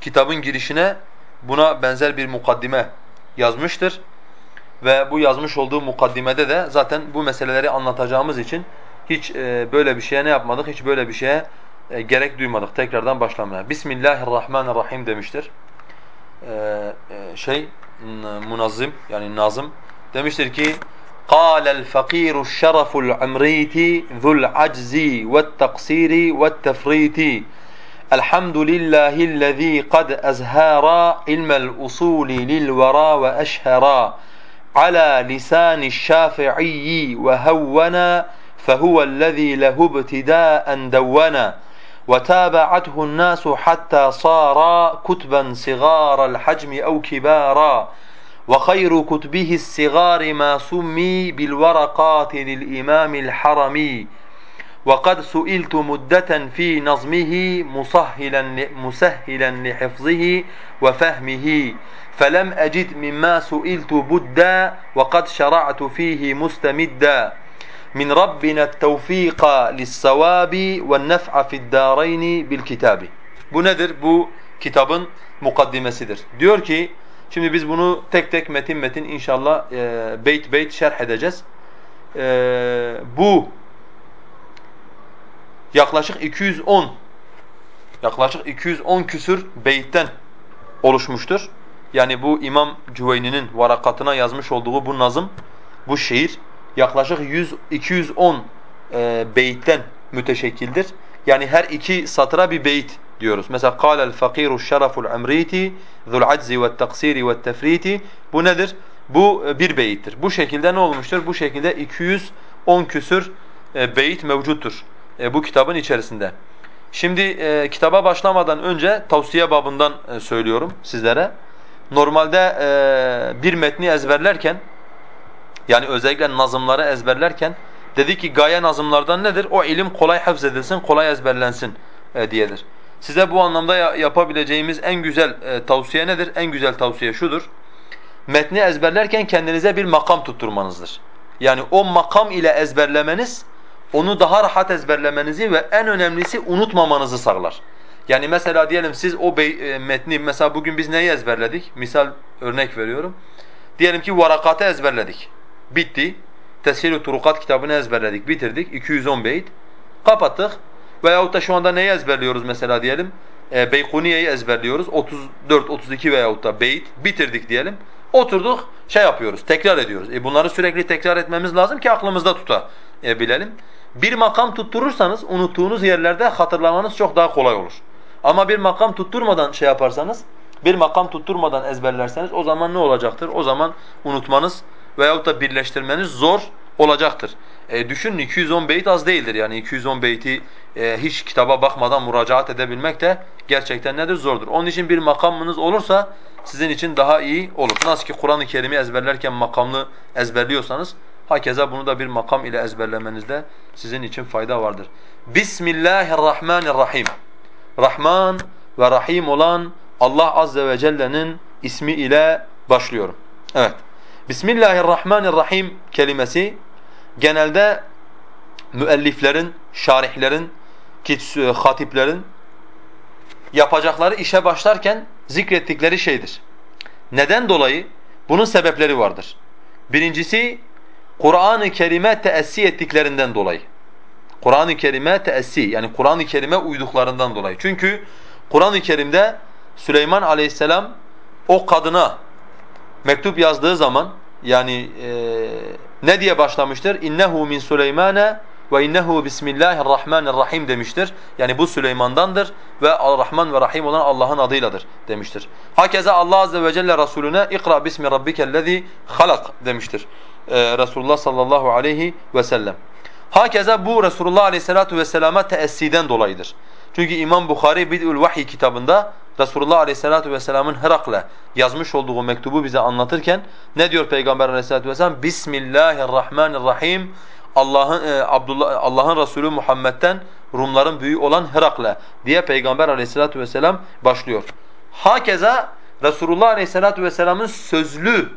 kitabın girişine buna benzer bir mukaddime yazmıştır. Ve bu yazmış olduğu mukaddimede de zaten bu meseleleri anlatacağımız için hiç e, böyle bir şeye ne yapmadık? Hiç böyle bir şeye e, gerek duymadık tekrardan başlamaya. Bismillahirrahmanirrahim demiştir. E, e, şey munazzim yani nazım. Demiştir ki قال الفقير الشرف العمريتي ذو العجز والتقصير والتفريط الحمد لله الذي قد أزهارا علم الأصول للورى وأشهرا على لسان الشافعي وهونا فهو الذي له ابتداء دونا وتابعته الناس حتى صارا كتبا صغار الحجم أو كبارا وخير كتبه الصغار ما سمي بالورقات للإمام الحرمي. وقد سئلت مدة في نظمه مسهلا مسهلا لحفظه وفهمه فلم أجد مما سئلت بدا وقد شرعت فيه مستمدا. min Rabbina tevfika lissevabi ve nef'a fiddareyni bil kitabi. Bu nedir? Bu kitabın mukaddimesidir. Diyor ki, şimdi biz bunu tek tek metin metin inşallah e, beyt beyt şerh edeceğiz. E, bu yaklaşık 210 yaklaşık 210 küsür beytten oluşmuştur. Yani bu İmam Cüveyni'nin varakatına yazmış olduğu bu nazım, bu şiir yaklaşık 100 210 e, beyitten müteşekkildir. Yani her iki satıra bir beyt diyoruz. Mesela قال الفقير الشرف العمريتي ذو العجز والتقصير والتفريط Bu nedir? Bu e, bir beyittir. Bu şekilde ne olmuştur? Bu şekilde 210 küsür e, beyit mevcuttur e, bu kitabın içerisinde. Şimdi e, kitaba başlamadan önce tavsiye babından e, söylüyorum sizlere. Normalde e, bir metni ezberlerken yani özellikle nazımları ezberlerken dedi ki gaye nazımlardan nedir? O ilim kolay hafzedilsin, kolay ezberlensin e, diyedir. Size bu anlamda ya, yapabileceğimiz en güzel e, tavsiye nedir? En güzel tavsiye şudur. Metni ezberlerken kendinize bir makam tutturmanızdır. Yani o makam ile ezberlemeniz onu daha rahat ezberlemenizi ve en önemlisi unutmamanızı sağlar. Yani mesela diyelim siz o bey, e, metni mesela bugün biz neyi ezberledik? Misal örnek veriyorum. Diyelim ki varakatı ezberledik. Bitti. Teshil-i Turukat kitabını ezberledik, bitirdik. 210 beyt. Kapattık. Veyahut da şu anda neyi ezberliyoruz mesela diyelim? E, Beykuniye'yi ezberliyoruz. 34, 32 veyahut da beyt. Bitirdik diyelim. Oturduk, şey yapıyoruz, tekrar ediyoruz. E bunları sürekli tekrar etmemiz lazım ki aklımızda tutabilelim. Bir makam tutturursanız unuttuğunuz yerlerde hatırlamanız çok daha kolay olur. Ama bir makam tutturmadan şey yaparsanız, bir makam tutturmadan ezberlerseniz o zaman ne olacaktır? O zaman unutmanız veyahut da birleştirmeniz zor olacaktır. E, düşünün 210 beyt az değildir yani 210 beyti e, hiç kitaba bakmadan müracaat edebilmek de gerçekten nedir? Zordur. Onun için bir makamınız olursa sizin için daha iyi olur. Nasıl ki Kur'an-ı Kerim'i ezberlerken makamlı ezberliyorsanız hakeza bunu da bir makam ile ezberlemenizde sizin için fayda vardır. Bismillahirrahmanirrahim. Rahman ve Rahim olan Allah azze ve celle'nin ismi ile başlıyorum. Evet. Bismillahirrahmanirrahim kelimesi genelde müelliflerin, şarihlerin, hatiplerin yapacakları işe başlarken zikrettikleri şeydir. Neden dolayı? Bunun sebepleri vardır. Birincisi Kur'an-ı Kerim'e teessi ettiklerinden dolayı. Kur'an-ı Kerim'e teessi yani Kur'an-ı Kerim'e uyduklarından dolayı. Çünkü Kur'an-ı Kerim'de Süleyman Aleyhisselam o kadına mektup yazdığı zaman yani e, ne diye başlamıştır? İnnehu min Süleymane ve innehu bismillahirrahmanirrahim demiştir. Yani bu Süleyman'dandır ve Rahman ve Rahim olan Allah'ın adıyladır demiştir. Hakeza Allah azze ve celle Resulüne ikra bismi rabbikellezî halak demiştir. Ee, Resulullah sallallahu aleyhi ve sellem. Hakeza bu Resulullah aleyhissalatu vesselama teessiden dolayıdır. Çünkü İmam Bukhari Bid'ül Vahiy kitabında Resulullah Aleyhisselatü Vesselam'ın Herak'le yazmış olduğu mektubu bize anlatırken ne diyor Peygamber Aleyhisselatü Vesselam? Bismillahirrahmanirrahim. Allah'ın e, Abdullah Allah'ın Resulü Muhammed'den Rumların büyüğü olan Herak'le diye Peygamber Aleyhisselatü Vesselam başlıyor. Hakeza Resulullah Aleyhisselatü Vesselam'ın sözlü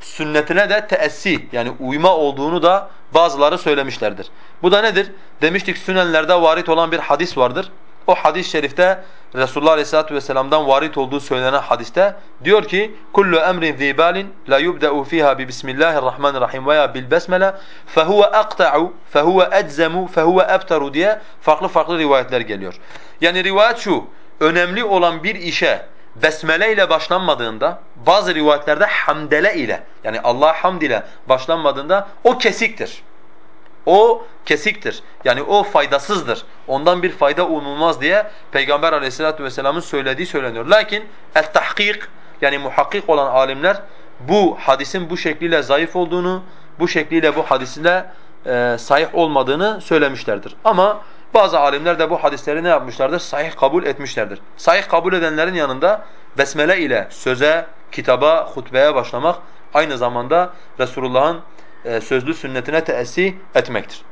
sünnetine de teessi yani uyma olduğunu da bazıları söylemişlerdir. Bu da nedir? Demiştik sünenlerde varit olan bir hadis vardır. O hadis-i şerifte Resulullah Aleyhisselatü Vesselam'dan varit olduğu söylenen hadiste diyor ki kullu emrin zibalin la yubda'u fiha bi bismillahirrahmanirrahim veya bil besmele fehuve aqta'u fehuve eczemu fehuve ebtaru diye farklı farklı rivayetler geliyor. Yani rivayet şu önemli olan bir işe besmele ile başlanmadığında bazı rivayetlerde hamdele ile yani Allah hamd ile başlanmadığında o kesiktir. O kesiktir. Yani o faydasızdır. Ondan bir fayda umulmaz diye Peygamber Aleyhisselatü vesselam'ın söylediği söyleniyor. Lakin el-tahkik yani muhakkik olan alimler bu hadisin bu şekliyle zayıf olduğunu, bu şekliyle bu hadisle e, sahih olmadığını söylemişlerdir. Ama bazı alimler de bu hadisleri ne yapmışlardır? Sahih kabul etmişlerdir. Sahih kabul edenlerin yanında besmele ile söze, kitaba, hutbeye başlamak aynı zamanda Resulullah'ın sözlü sünnetine teessi etmektir.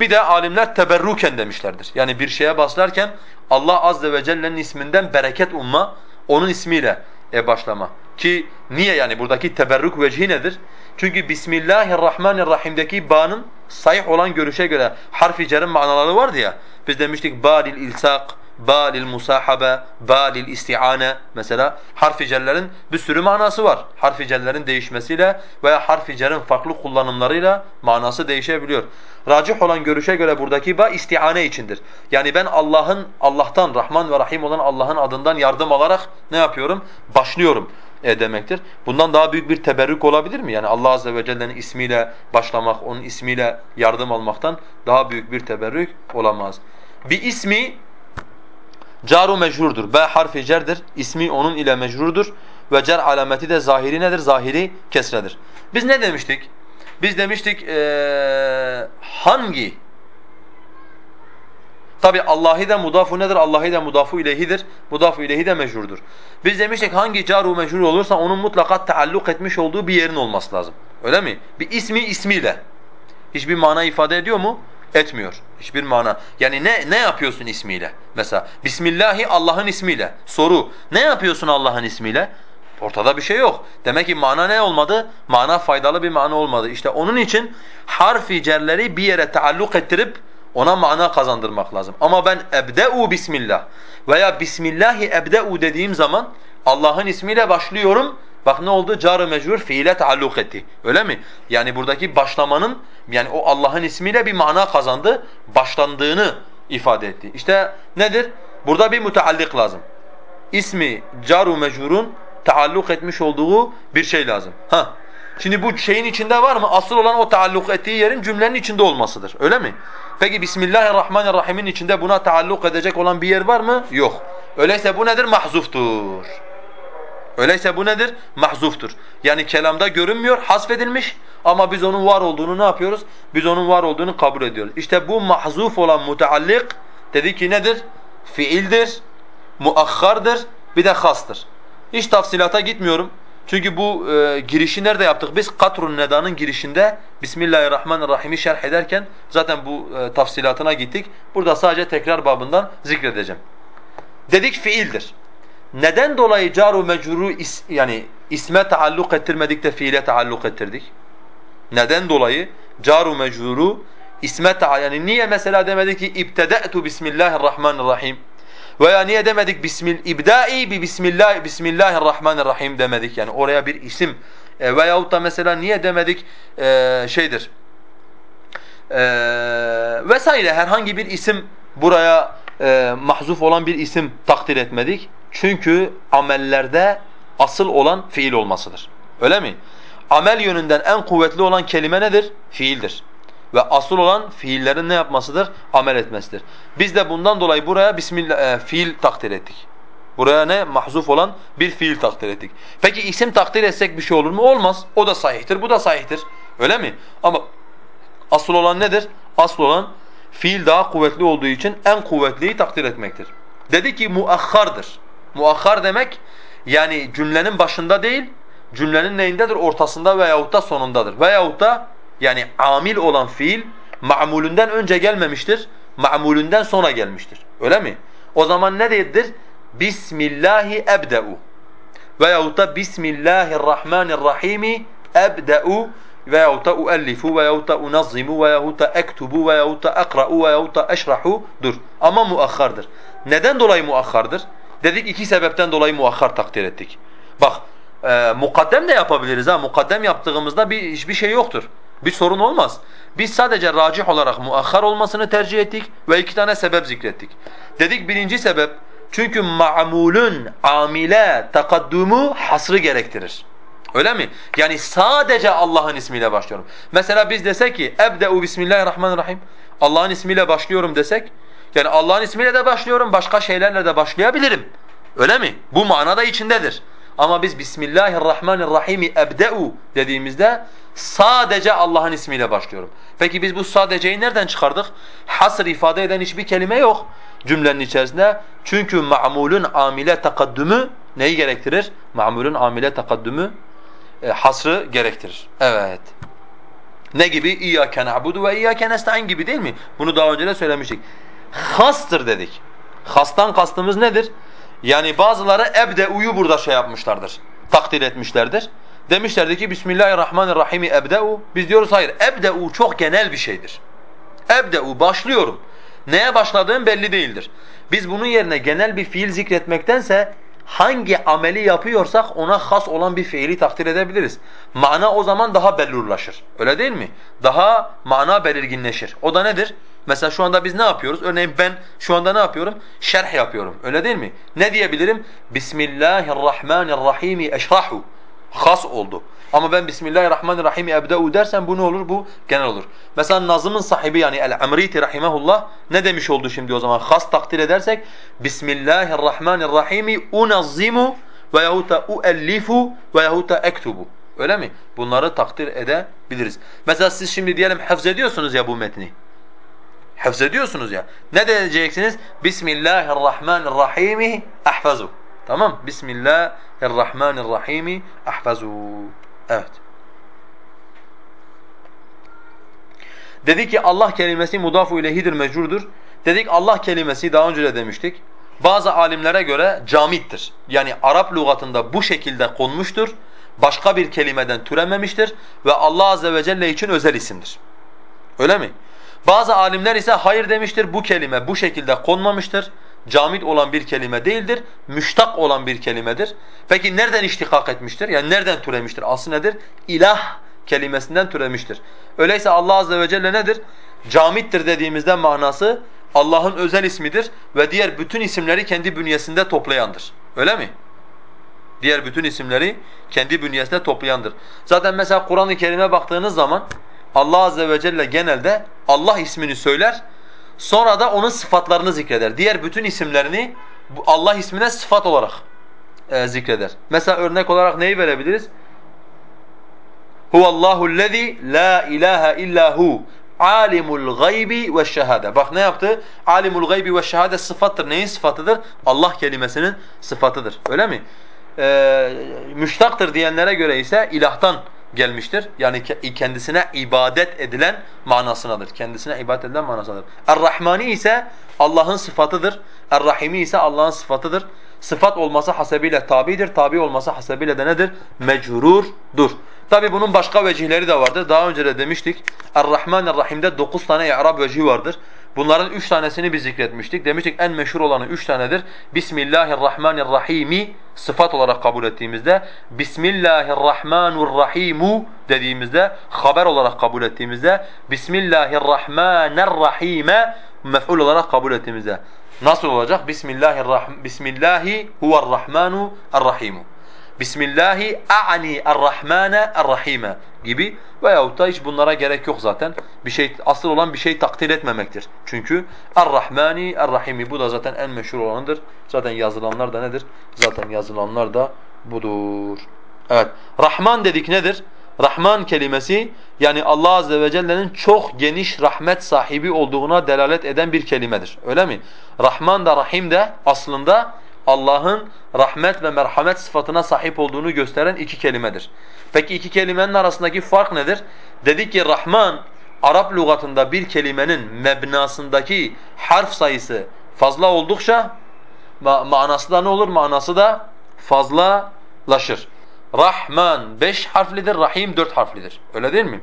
Bir de alimler teberruken demişlerdir. Yani bir şeye başlarken Allah azze ve celle'nin isminden bereket umma, onun ismiyle e başlama. Ki niye yani buradaki teberruk vecihi nedir? Çünkü Bismillahirrahmanirrahim'deki ba'nın sahih olan görüşe göre harfi cerin manaları vardı ya. Biz demiştik ba'lil ilsak, ba lil musahabe, ba isti'ane mesela harfi cerlerin bir sürü manası var. Harfi cerlerin değişmesiyle veya harfi cerin farklı kullanımlarıyla manası değişebiliyor. Racih olan görüşe göre buradaki ba isti'ane içindir. Yani ben Allah'ın Allah'tan Rahman ve Rahim olan Allah'ın adından yardım alarak ne yapıyorum? Başlıyorum e demektir. Bundan daha büyük bir teberrük olabilir mi? Yani Allah azze ve celle'nin ismiyle başlamak, onun ismiyle yardım almaktan daha büyük bir teberrük olamaz. Bir ismi Caru mecrurdur. B harfi cerdir. İsmi onun ile mecrurdur. Ve cer alameti de zahiri nedir? Zahiri kesredir. Biz ne demiştik? Biz demiştik ee, hangi? Tabi Allahi de mudafu nedir? Allahi de mudafu ileyhidir. Mudafu ileyhi de mecrurdur. Biz demiştik hangi caru mecrur olursa onun mutlaka taalluk etmiş olduğu bir yerin olması lazım. Öyle mi? Bir ismi ismiyle. Hiçbir mana ifade ediyor mu? Etmiyor. Hiçbir mana. Yani ne ne yapıyorsun ismiyle? Mesela Bismillahi Allah'ın ismiyle. Soru. Ne yapıyorsun Allah'ın ismiyle? Ortada bir şey yok. Demek ki mana ne olmadı? Mana faydalı bir mana olmadı. İşte onun için harfi cerleri bir yere taalluk ettirip ona mana kazandırmak lazım. Ama ben ebde'u bismillah veya bismillahi ebde'u dediğim zaman Allah'ın ismiyle başlıyorum Bak ne oldu? Car-ı mecrur fiile taalluk etti. Öyle mi? Yani buradaki başlamanın yani o Allah'ın ismiyle bir mana kazandı. Başlandığını ifade etti. İşte nedir? Burada bir müteallik lazım. İsmi car-ı mecrurun taalluk etmiş olduğu bir şey lazım. Ha. Şimdi bu şeyin içinde var mı? Asıl olan o taalluk ettiği yerin cümlenin içinde olmasıdır. Öyle mi? Peki Bismillahirrahmanirrahim'in içinde buna taalluk edecek olan bir yer var mı? Yok. Öyleyse bu nedir? Mahzuftur. Öyleyse bu nedir? Mahzuftur. Yani kelamda görünmüyor, hasfedilmiş ama biz onun var olduğunu ne yapıyoruz? Biz onun var olduğunu kabul ediyoruz. İşte bu mahzuf olan muteallik dedi ki nedir? Fiildir, muakhardır, bir de hastır. Hiç tafsilata gitmiyorum. Çünkü bu e, girişi nerede yaptık? Biz Katrun Neda'nın girişinde Bismillahirrahmanirrahim'i şerh ederken zaten bu e, tafsilatına gittik. Burada sadece tekrar babından zikredeceğim. Dedik fiildir. Neden dolayı caru mecruru is, yani isme taalluk ettirmedik de fiile taalluk ettirdik? Neden dolayı caru mecruru isme ta yani niye mesela demedik ki ibteda'tu bismillahirrahmanirrahim veya niye demedik bismil ibda'i bi bismillah bismillahirrahmanirrahim demedik yani oraya bir isim e, veyahut da mesela niye demedik e, şeydir e, vesaire herhangi bir isim buraya e, mahzuf olan bir isim takdir etmedik. Çünkü amellerde asıl olan fiil olmasıdır. Öyle mi? Amel yönünden en kuvvetli olan kelime nedir? Fiildir. Ve asıl olan fiillerin ne yapmasıdır? Amel etmesidir. Biz de bundan dolayı buraya bismillah e, fiil takdir ettik. Buraya ne? Mahzuf olan bir fiil takdir ettik. Peki isim takdir etsek bir şey olur mu? Olmaz. O da sahihtir, bu da sahihtir. Öyle mi? Ama asıl olan nedir? Asıl olan fiil daha kuvvetli olduğu için en kuvvetliyi takdir etmektir. Dedi ki muakhardır. Muakhar demek yani cümlenin başında değil, cümlenin neyindedir? Ortasında veyahut da sonundadır. Veyahut da yani amil olan fiil ma'mulünden önce gelmemiştir, ma'mulünden sonra gelmiştir. Öyle mi? O zaman ne değildir? Bismillahi ebde'u. Veyahut da Bismillahirrahmanirrahimi ebde'u veyahut da uellifu veyahut da unazzimu veyahut da ektubu veyahut da akra'u veyahut da eşrahu'dur. Ama muakhardır. Neden dolayı muakhardır? Dedik iki sebepten dolayı muakhar takdir ettik. Bak e, mukaddem de yapabiliriz ha. Mukaddem yaptığımızda bir hiçbir şey yoktur. Bir sorun olmaz. Biz sadece racih olarak muakhar olmasını tercih ettik ve iki tane sebep zikrettik. Dedik birinci sebep çünkü ma'mulun amile takaddumu hasrı gerektirir. Öyle mi? Yani sadece Allah'ın ismiyle başlıyorum. Mesela biz desek ki ebde'u bismillahirrahmanirrahim. Allah'ın ismiyle başlıyorum desek yani Allah'ın ismiyle de başlıyorum, başka şeylerle de başlayabilirim. Öyle mi? Bu manada içindedir. Ama biz Bismillahirrahmanirrahim ebde'u dediğimizde sadece Allah'ın ismiyle başlıyorum. Peki biz bu sadeceyi nereden çıkardık? Hasr ifade eden hiçbir kelime yok cümlenin içerisinde. Çünkü ma'mulun amile takaddümü neyi gerektirir? Ma'mulun amile takaddümü e, hasrı gerektirir. Evet. Ne gibi? İyyâke na'budu ve iyyâke nesta'in gibi değil mi? Bunu daha önce de söylemiştik. Hastır dedik. Hastan kastımız nedir? Yani bazıları ebde'u'yu burada şey yapmışlardır. Takdir etmişlerdir. Demişlerdi ki Bismillahirrahmanirrahim ebde'u. Biz diyoruz hayır. Ebde'u çok genel bir şeydir. Ebde'u başlıyorum. Neye başladığım belli değildir. Biz bunun yerine genel bir fiil zikretmektense hangi ameli yapıyorsak ona has olan bir fiili takdir edebiliriz. Mana o zaman daha bellurlaşır. Öyle değil mi? Daha mana belirginleşir. O da nedir? Mesela şu anda biz ne yapıyoruz? Örneğin ben şu anda ne yapıyorum? Şerh yapıyorum. Öyle değil mi? Ne diyebilirim? Bismillahirrahmanirrahim eşrahu. Has oldu. Ama ben Bismillahirrahmanirrahim ebde'u dersem bu ne olur? Bu genel olur. Mesela Nazım'ın sahibi yani El-Amriti rahimahullah ne demiş oldu şimdi o zaman? Has takdir edersek Bismillahirrahmanirrahim unazzimu veyahut da uellifu veyahut da ektubu. Öyle mi? Bunları takdir edebiliriz. Mesela siz şimdi diyelim hafız ediyorsunuz ya bu metni. Hafız ediyorsunuz ya. Ne diyeceksiniz? Bismillahirrahmanirrahim ahfazu. Tamam? Bismillahirrahmanirrahim ahfazu. Evet. Dedi ki Allah kelimesi mudafu ileyhidir mecrurdur. Dedik Allah kelimesi daha önce de demiştik. Bazı alimlere göre camittir. Yani Arap lügatında bu şekilde konmuştur. Başka bir kelimeden türememiştir ve Allah azze ve celle için özel isimdir. Öyle mi? Bazı alimler ise hayır demiştir. Bu kelime bu şekilde konmamıştır. Camit olan bir kelime değildir. Müştak olan bir kelimedir. Peki nereden iştikak etmiştir? Yani nereden türemiştir? Aslı nedir? İlah kelimesinden türemiştir. Öyleyse Allah azze ve celle nedir? Camittir dediğimizde manası Allah'ın özel ismidir ve diğer bütün isimleri kendi bünyesinde toplayandır. Öyle mi? Diğer bütün isimleri kendi bünyesinde toplayandır. Zaten mesela Kur'an-ı Kerim'e baktığınız zaman Allah azze ve celle genelde Allah ismini söyler, sonra da onun sıfatlarını zikreder. Diğer bütün isimlerini Allah ismine sıfat olarak e, zikreder. Mesela örnek olarak neyi verebiliriz? Huvallahu allazi la ilahe illa hu alimul gaybi ve şehade. Bak ne yaptı? Alimul gaybi ve şehade sıfattır. Neyin sıfatıdır? Allah kelimesinin sıfatıdır. Öyle mi? Ee, müştaktır diyenlere göre ise ilahtan gelmiştir. Yani kendisine ibadet edilen manasınadır. Kendisine ibadet edilen manasınadır. Er-Rahmani ise Allah'ın sıfatıdır. Er-Rahimi ise Allah'ın sıfatıdır. Sıfat olması hasebiyle tabidir, tabi olması hasebiyle de nedir? Mecrurdur. Tabi bunun başka vecihleri de vardır. Daha önce de demiştik. Er-Rahman Er-Rahim'de dokuz tane i'rab vecihi vardır. Bunların üç tanesini biz zikretmiştik. Demiştik en meşhur olanı üç tanedir. Bismillahirrahmanirrahimi sıfat olarak kabul ettiğimizde, Bismillahirrahmanirrahimu dediğimizde, haber olarak kabul ettiğimizde, Bismillahirrahmanirrahime mef'ul olarak kabul ettiğimizde. Nasıl olacak? Bismillahirrahman Bismillahi huve'r-Rahmanu er-Rahimu. Bismillahi a'ni er-Rahmane er-Rahime gibi veyahut da hiç bunlara gerek yok zaten. Bir şey asıl olan bir şey takdir etmemektir. Çünkü er-Rahmani er-Rahimi bu da zaten en meşhur olanıdır. Zaten yazılanlar da nedir? Zaten yazılanlar da budur. Evet. Rahman dedik nedir? Rahman kelimesi yani Allah azze ve celle'nin çok geniş rahmet sahibi olduğuna delalet eden bir kelimedir. Öyle mi? Rahman da Rahim de aslında Allah'ın rahmet ve merhamet sıfatına sahip olduğunu gösteren iki kelimedir. Peki iki kelimenin arasındaki fark nedir? Dedik ki Rahman Arap lügatında bir kelimenin mebnasındaki harf sayısı fazla oldukça ma manası da ne olur? Manası da fazlalaşır. Rahman beş harflidir, Rahim dört harflidir. Öyle değil mi?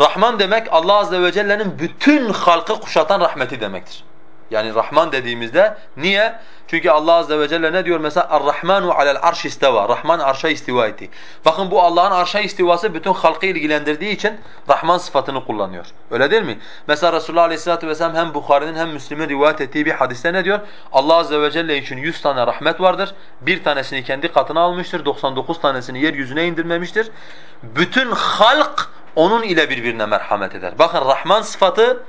Rahman demek Allah azze ve celle'nin bütün halkı kuşatan rahmeti demektir. Yani Rahman dediğimizde niye? Çünkü Allah azze ve celle ne diyor mesela? Er-Rahmanu alel arş isteva. Rahman arşa istiva etti. Bakın bu Allah'ın arşa istivası bütün halkı ilgilendirdiği için Rahman sıfatını kullanıyor. Öyle değil mi? Mesela Resulullah aleyhissalatu vesselam hem Bukhari'nin hem Müslim'in rivayet ettiği bir hadiste ne diyor? Allah azze ve celle için 100 tane rahmet vardır. Bir tanesini kendi katına almıştır. 99 tanesini yeryüzüne indirmemiştir. Bütün halk onun ile birbirine merhamet eder. Bakın Rahman sıfatı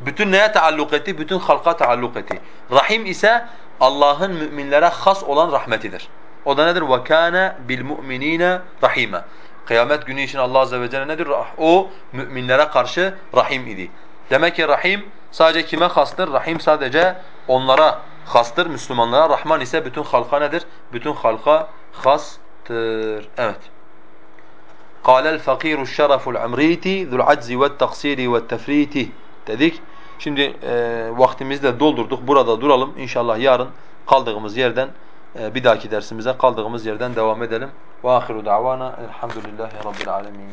bütün neye taalluk etti? Bütün halka taalluk etti. Rahim ise Allah'ın müminlere has olan rahmetidir. O da nedir? وَكَانَ بِالْمُؤْمِنِينَ رَحِيمًا Kıyamet günü için Allah azze ve celle nedir? O müminlere karşı rahim idi. Demek ki rahim sadece kime hastır? Rahim sadece onlara hastır, Müslümanlara. Rahman ise bütün halka nedir? Bütün halka hastır. Evet. قال الفقير الشرف العمريتي ذو العجز والتقصير والتفريط dedik. Şimdi e, vaktimizi de doldurduk. Burada duralım. İnşallah yarın kaldığımız yerden e, bir dahaki dersimize kaldığımız yerden devam edelim. Ve ahiru davana elhamdülillahi rabbil alemin.